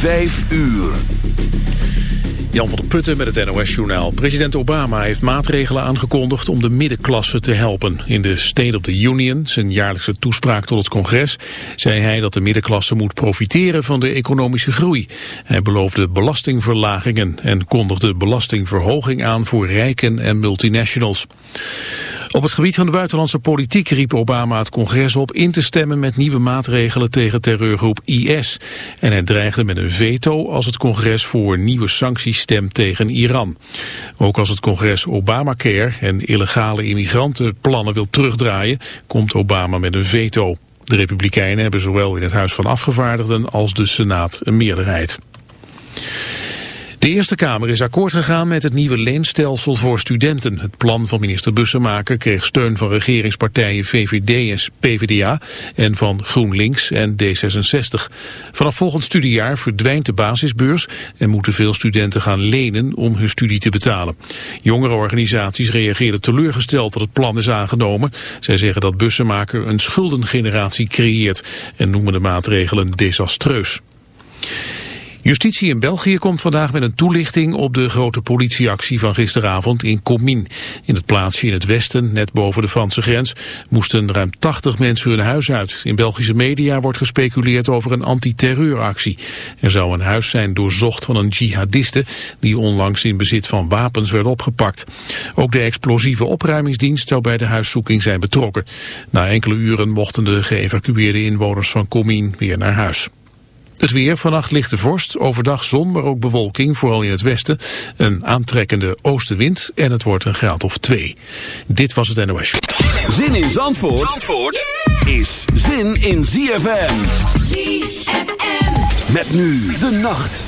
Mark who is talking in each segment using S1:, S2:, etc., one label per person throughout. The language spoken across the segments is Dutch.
S1: Vijf uur.
S2: Jan van der Putten met het NOS-journaal. President Obama heeft maatregelen aangekondigd om de middenklasse te helpen. In de State of the Union, zijn jaarlijkse toespraak tot het congres, zei hij dat de middenklasse moet profiteren van de economische groei. Hij beloofde belastingverlagingen en kondigde belastingverhoging aan voor rijken en multinationals. Op het gebied van de buitenlandse politiek riep Obama het congres op in te stemmen met nieuwe maatregelen tegen terreurgroep IS. En hij dreigde met een veto als het congres voor nieuwe sancties stemt tegen Iran. Ook als het congres Obamacare en illegale immigrantenplannen wil terugdraaien, komt Obama met een veto. De Republikeinen hebben zowel in het Huis van Afgevaardigden als de Senaat een meerderheid. De Eerste Kamer is akkoord gegaan met het nieuwe leenstelsel voor studenten. Het plan van minister Bussemaker kreeg steun van regeringspartijen VVD en PvdA en van GroenLinks en D66. Vanaf volgend studiejaar verdwijnt de basisbeurs en moeten veel studenten gaan lenen om hun studie te betalen. Jongere organisaties reageerden teleurgesteld dat het plan is aangenomen. Zij zeggen dat Bussemaker een schuldengeneratie creëert en noemen de maatregelen desastreus. Justitie in België komt vandaag met een toelichting op de grote politieactie van gisteravond in Commin. In het plaatsje in het westen, net boven de Franse grens, moesten ruim 80 mensen hun huis uit. In Belgische media wordt gespeculeerd over een antiterreuractie. Er zou een huis zijn doorzocht van een jihadiste die onlangs in bezit van wapens werd opgepakt. Ook de explosieve opruimingsdienst zou bij de huiszoeking zijn betrokken. Na enkele uren mochten de geëvacueerde inwoners van Commin weer naar huis. Het weer, vannacht lichte vorst, overdag zon, maar ook bewolking, vooral in het westen. Een aantrekkende oostenwind en het wordt een graad of twee. Dit was het NOS.
S1: Zin in Zandvoort, Zandvoort is zin in ZFM. ZFM. Met nu de nacht.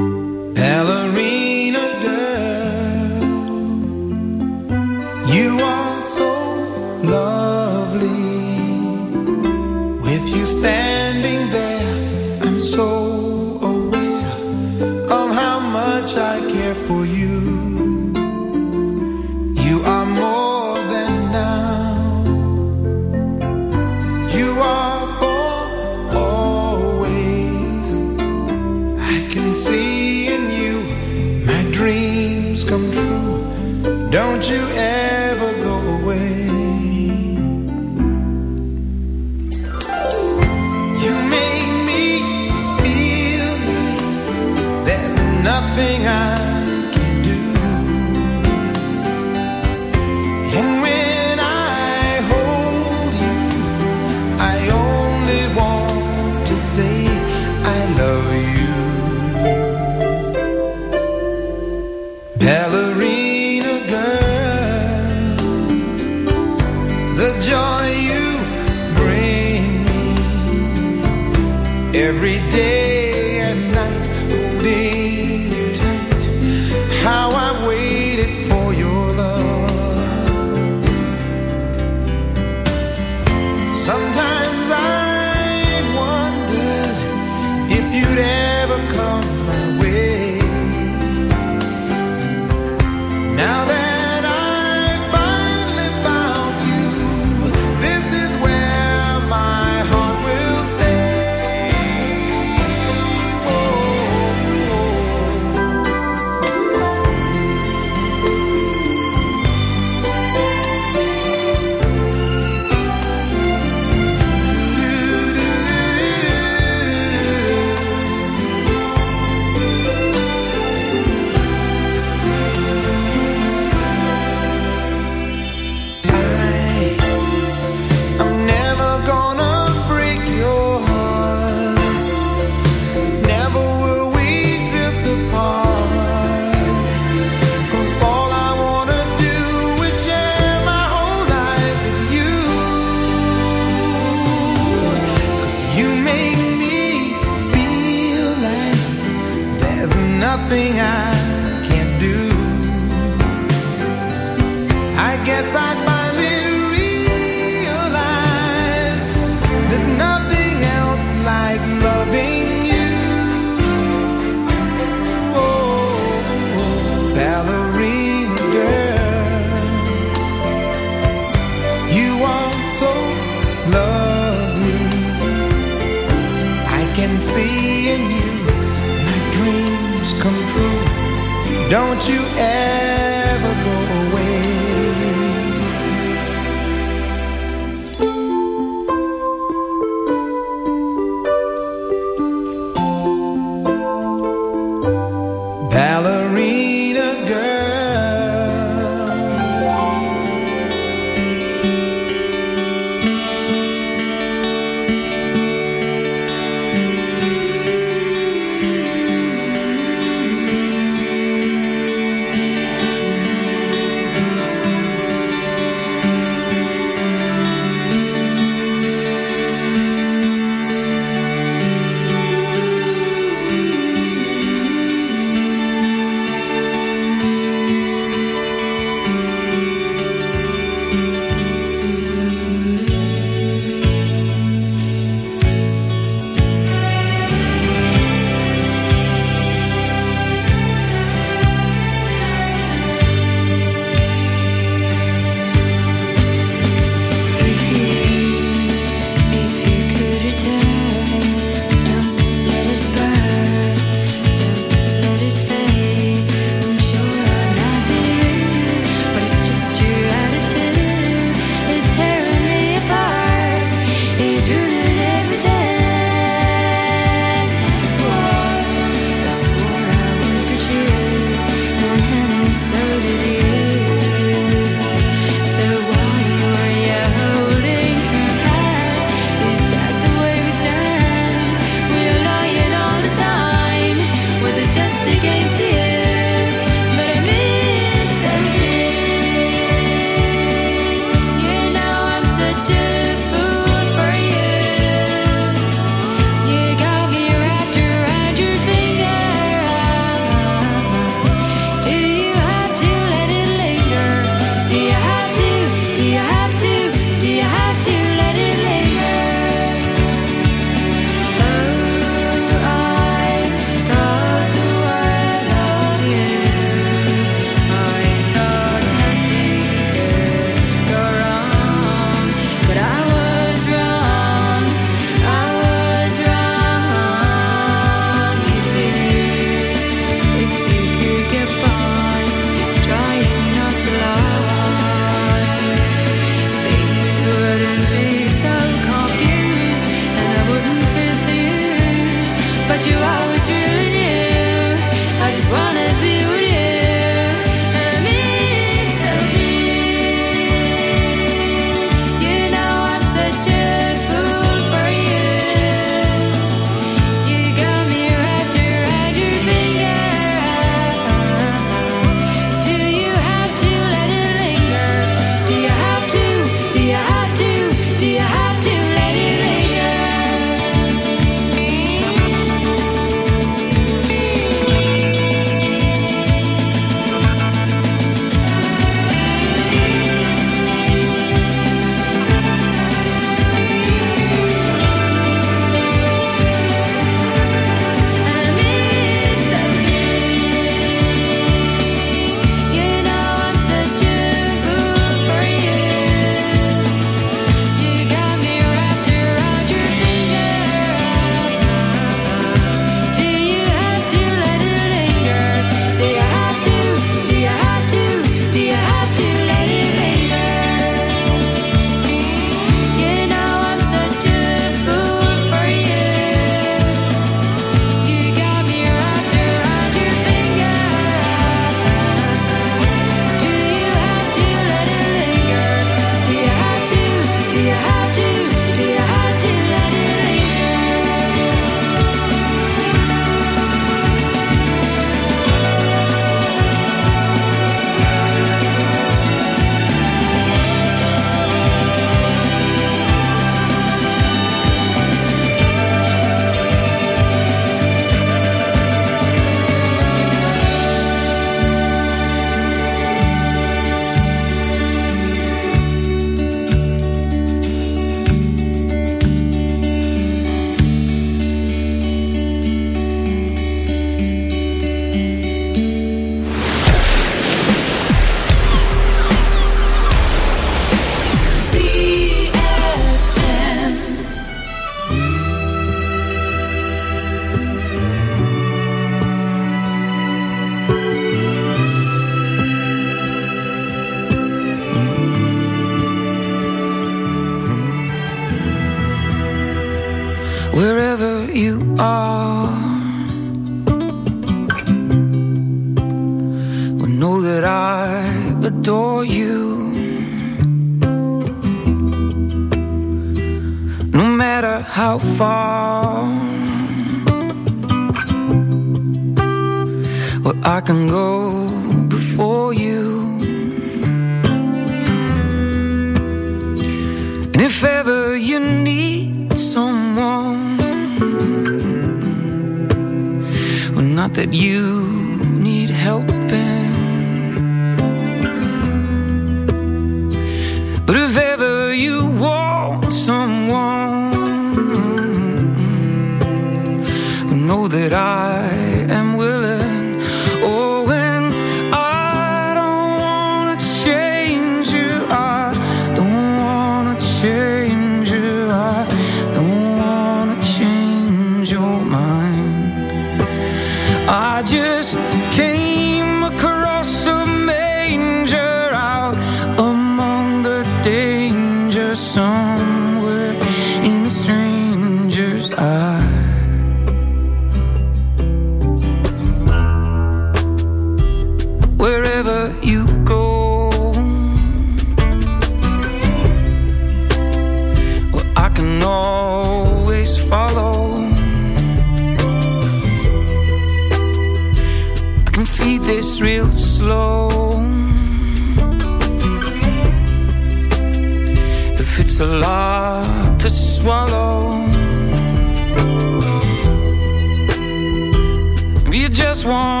S1: One.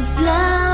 S1: of.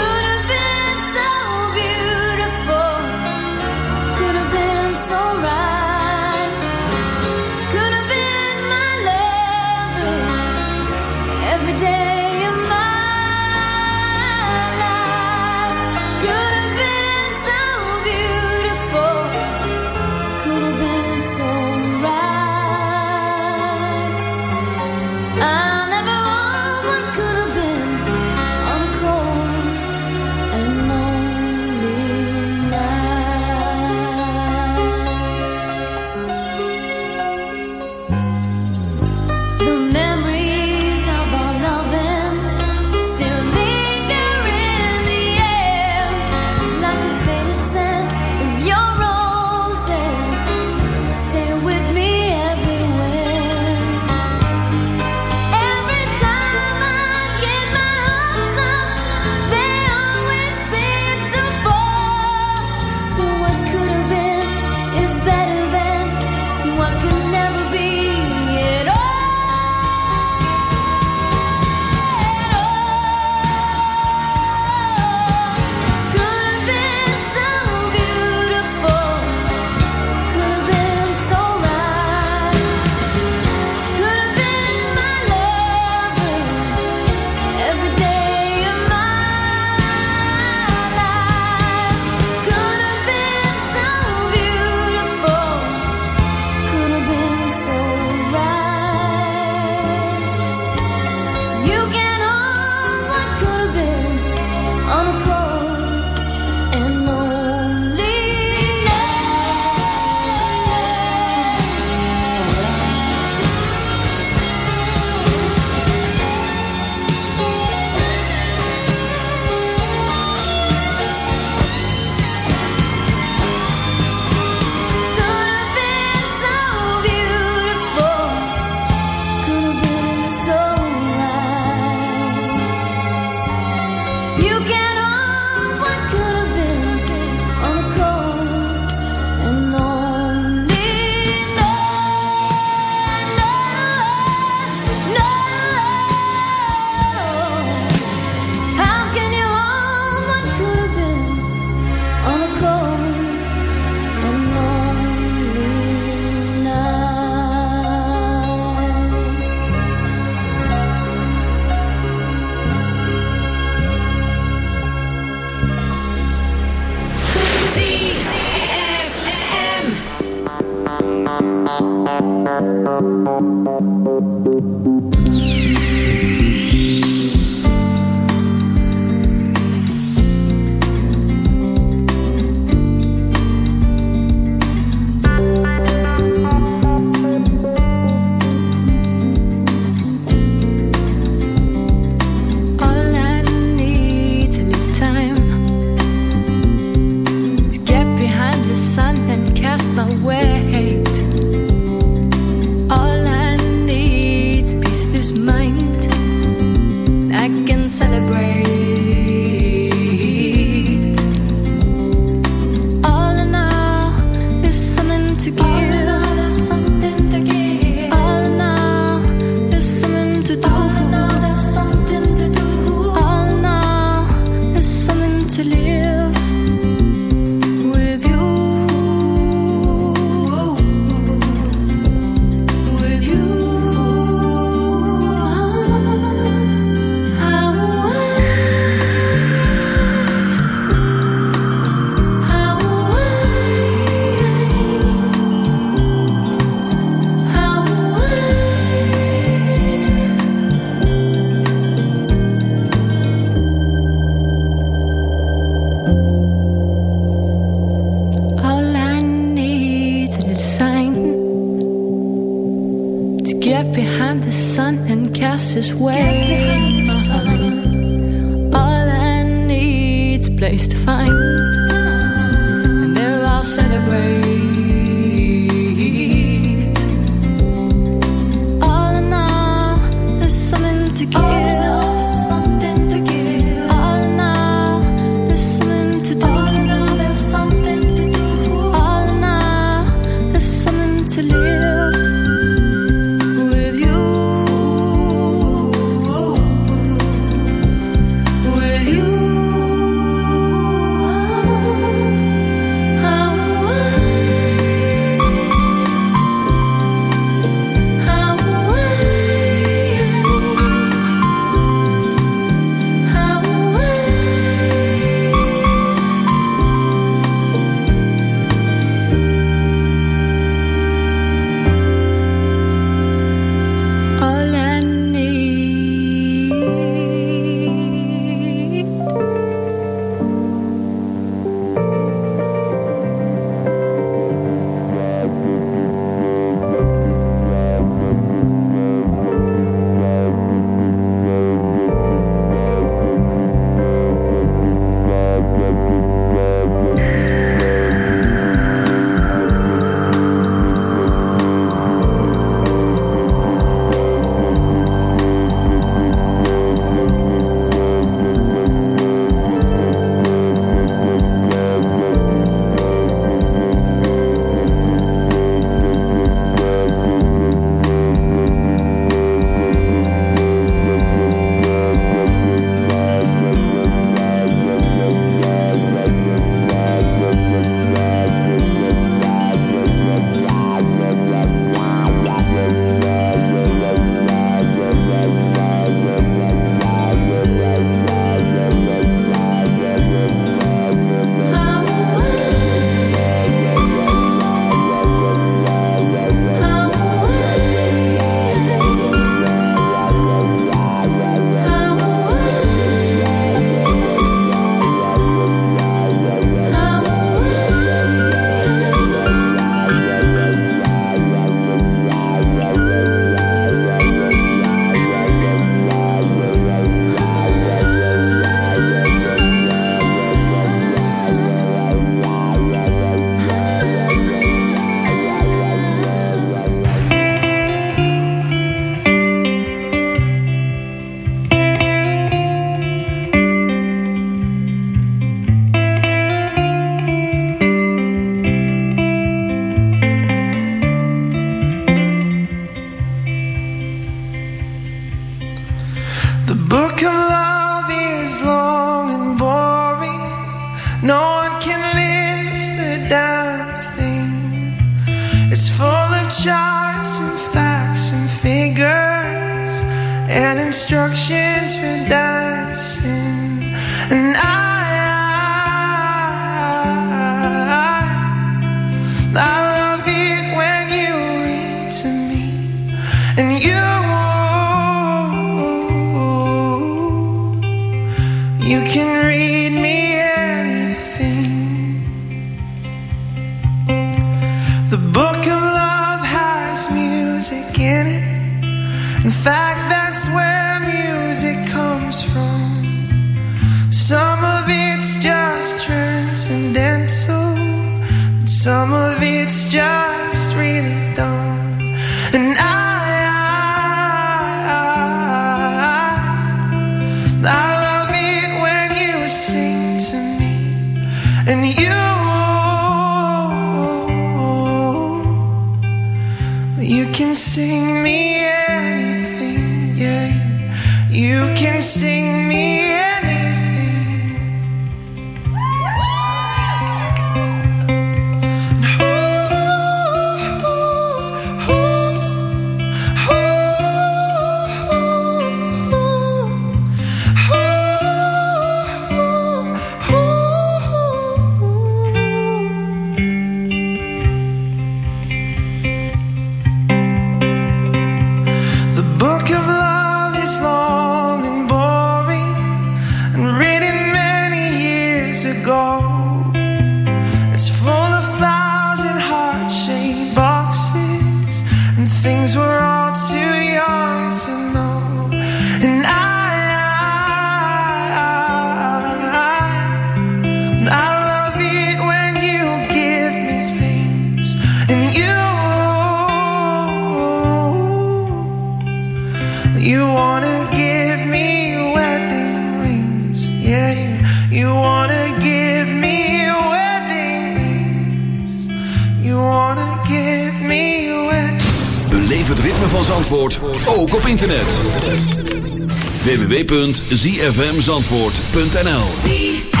S1: www.zfmzandvoort.nl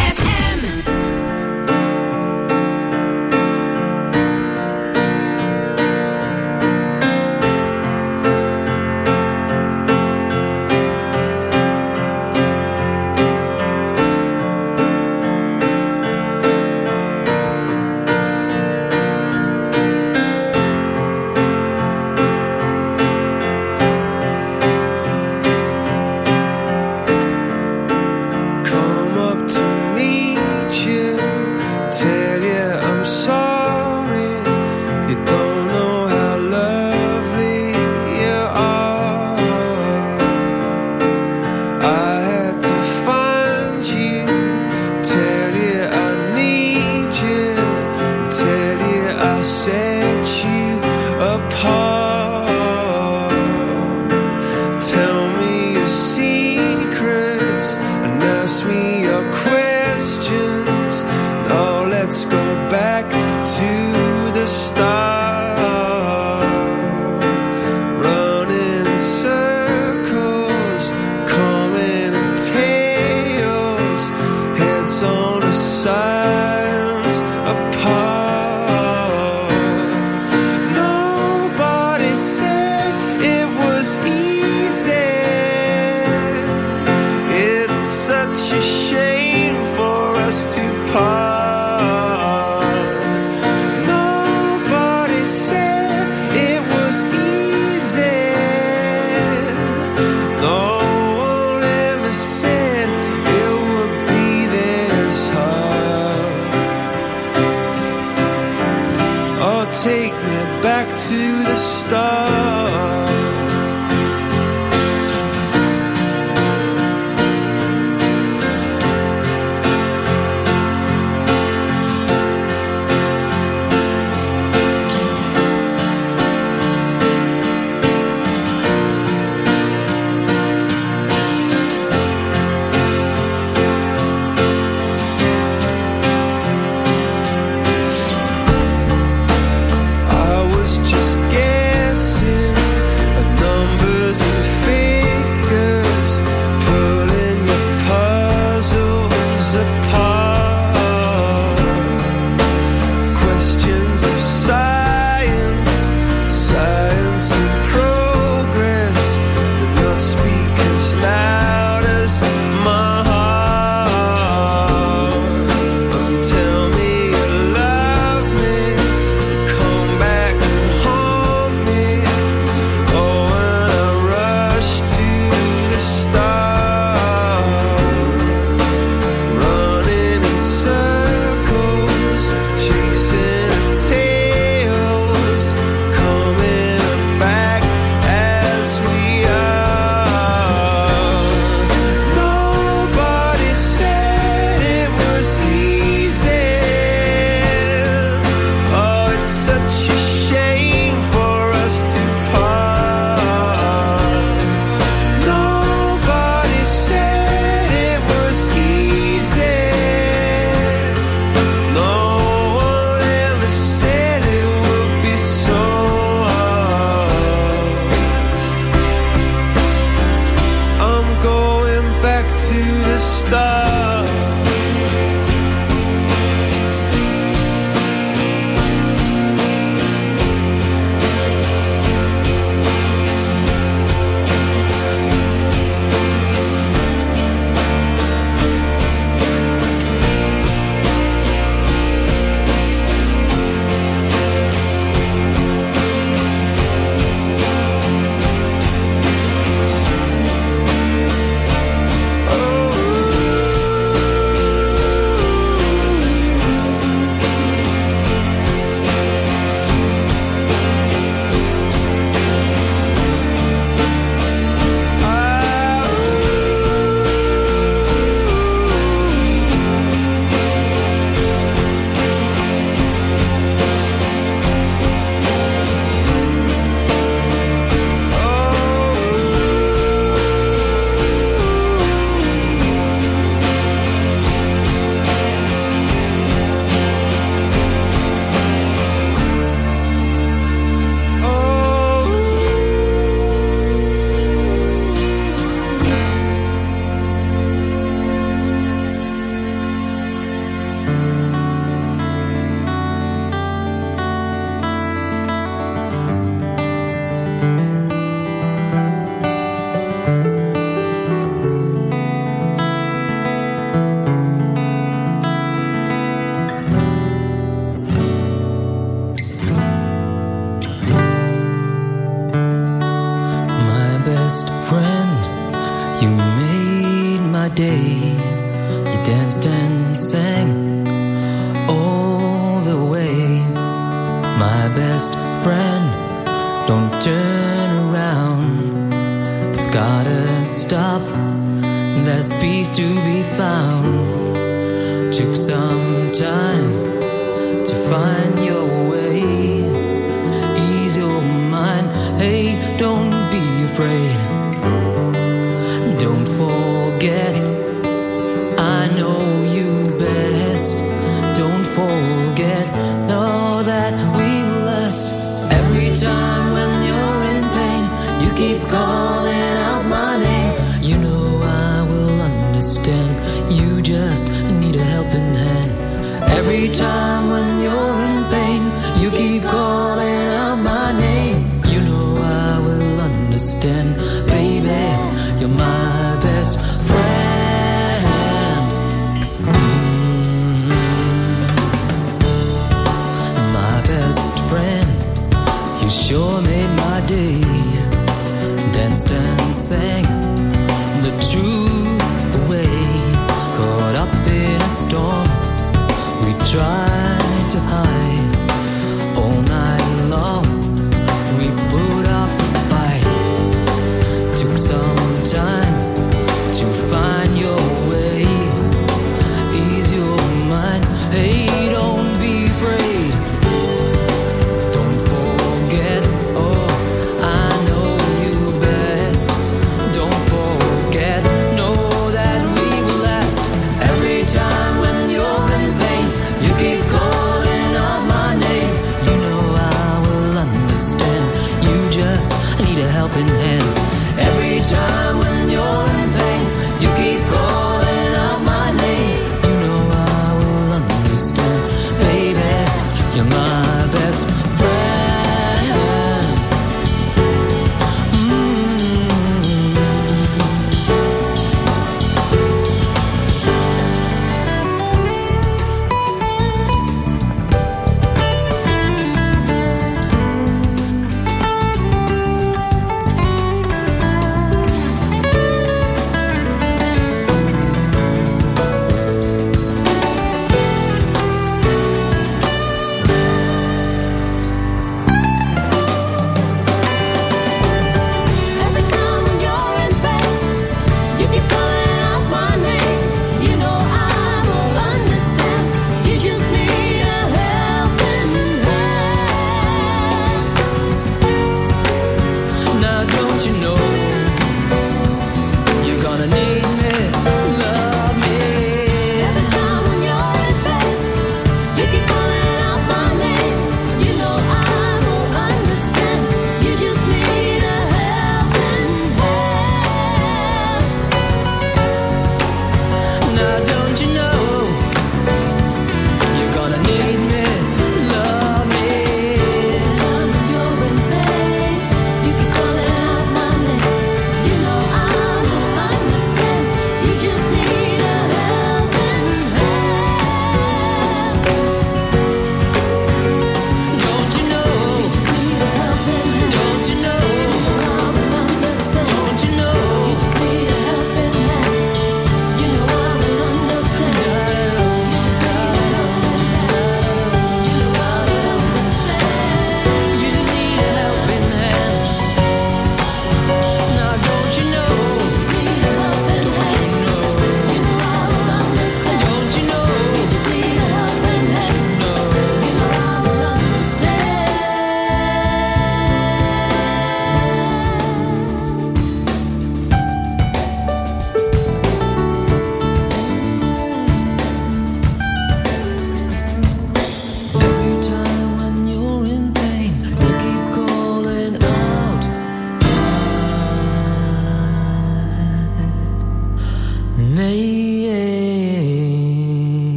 S3: we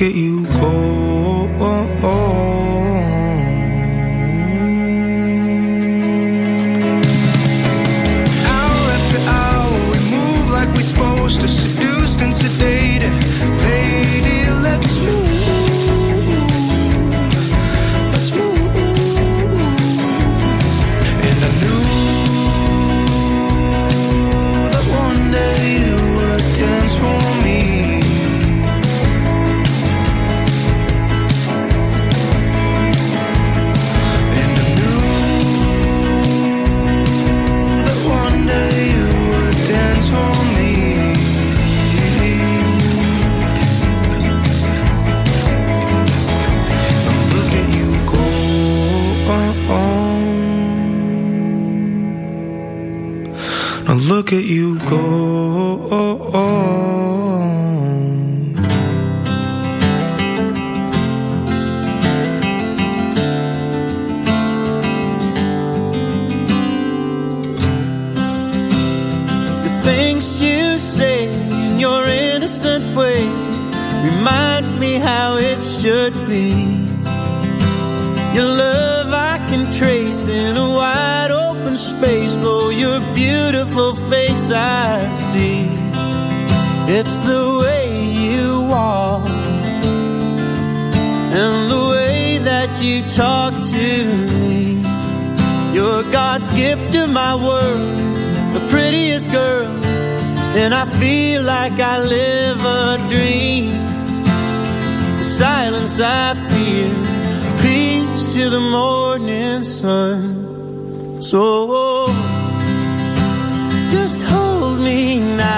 S1: at you go. the morning sun. So just hold me now.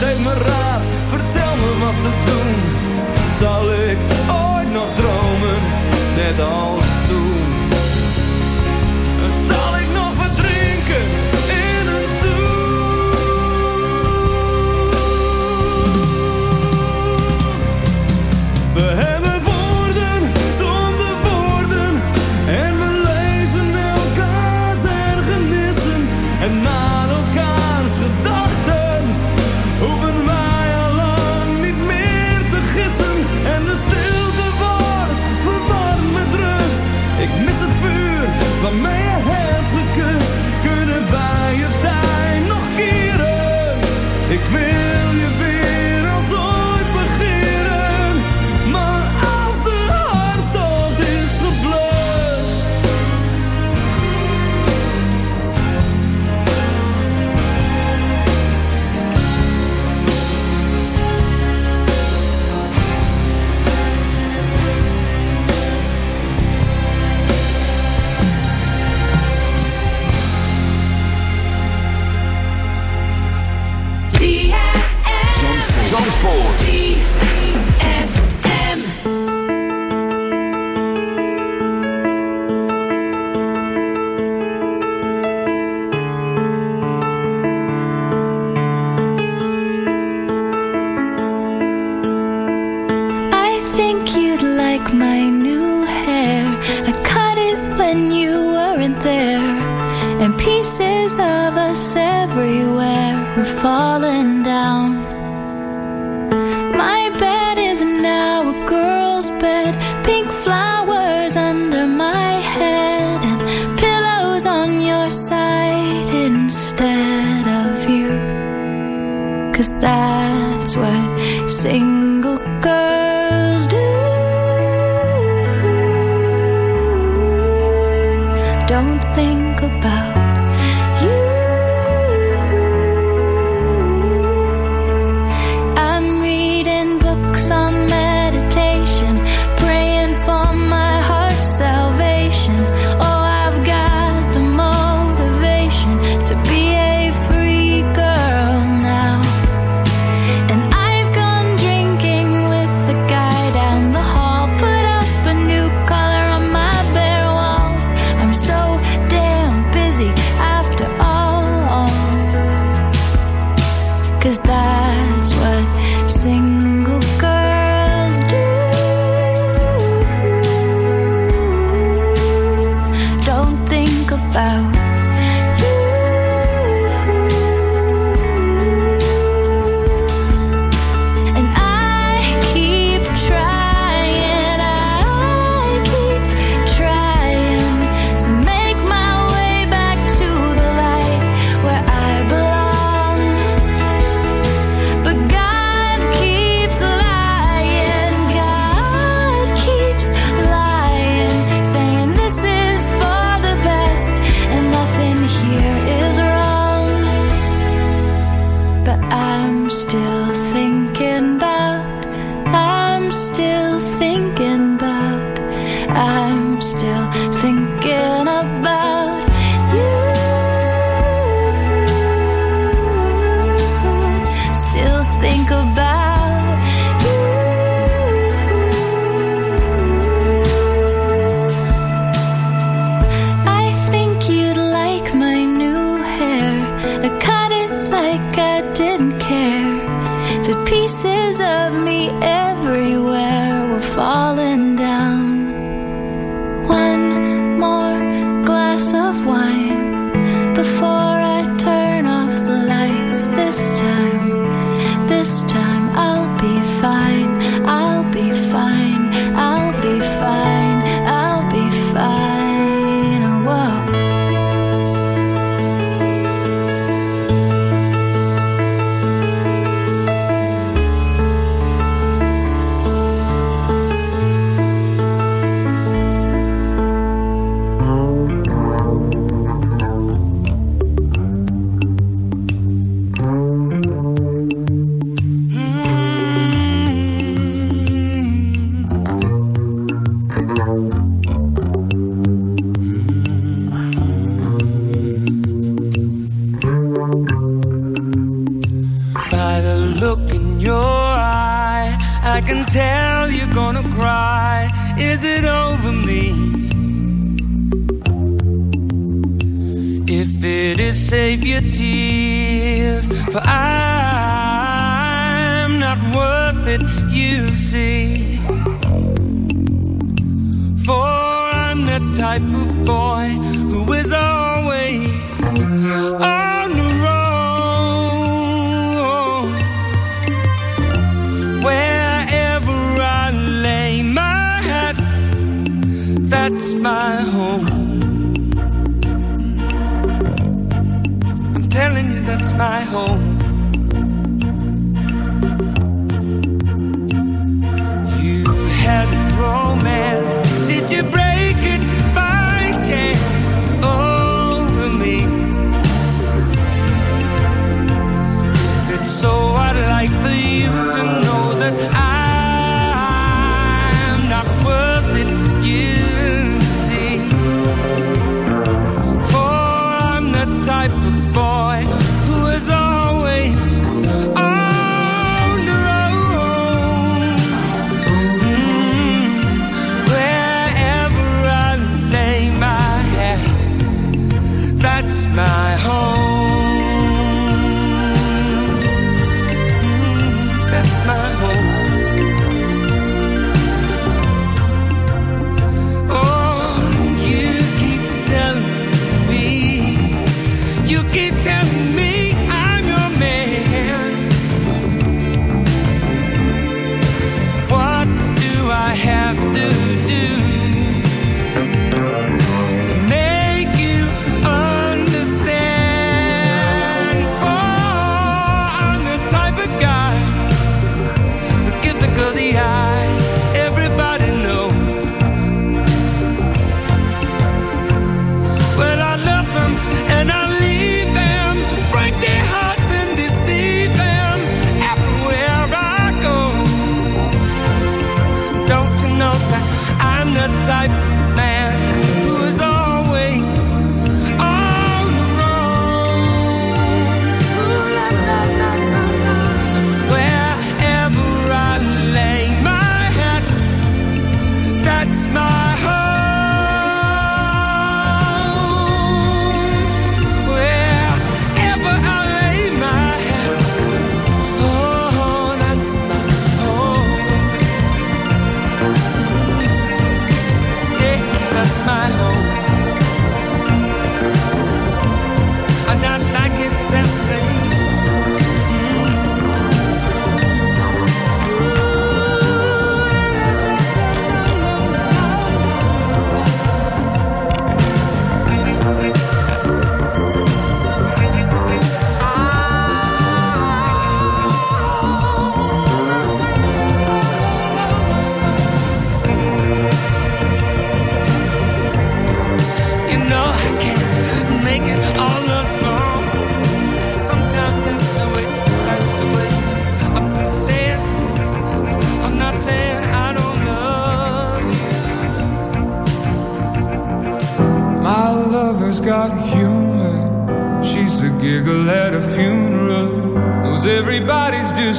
S4: Geef me raad, vertel me wat te
S5: doen. Zal ik ooit nog dromen, net als toen?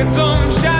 S6: It's some shine.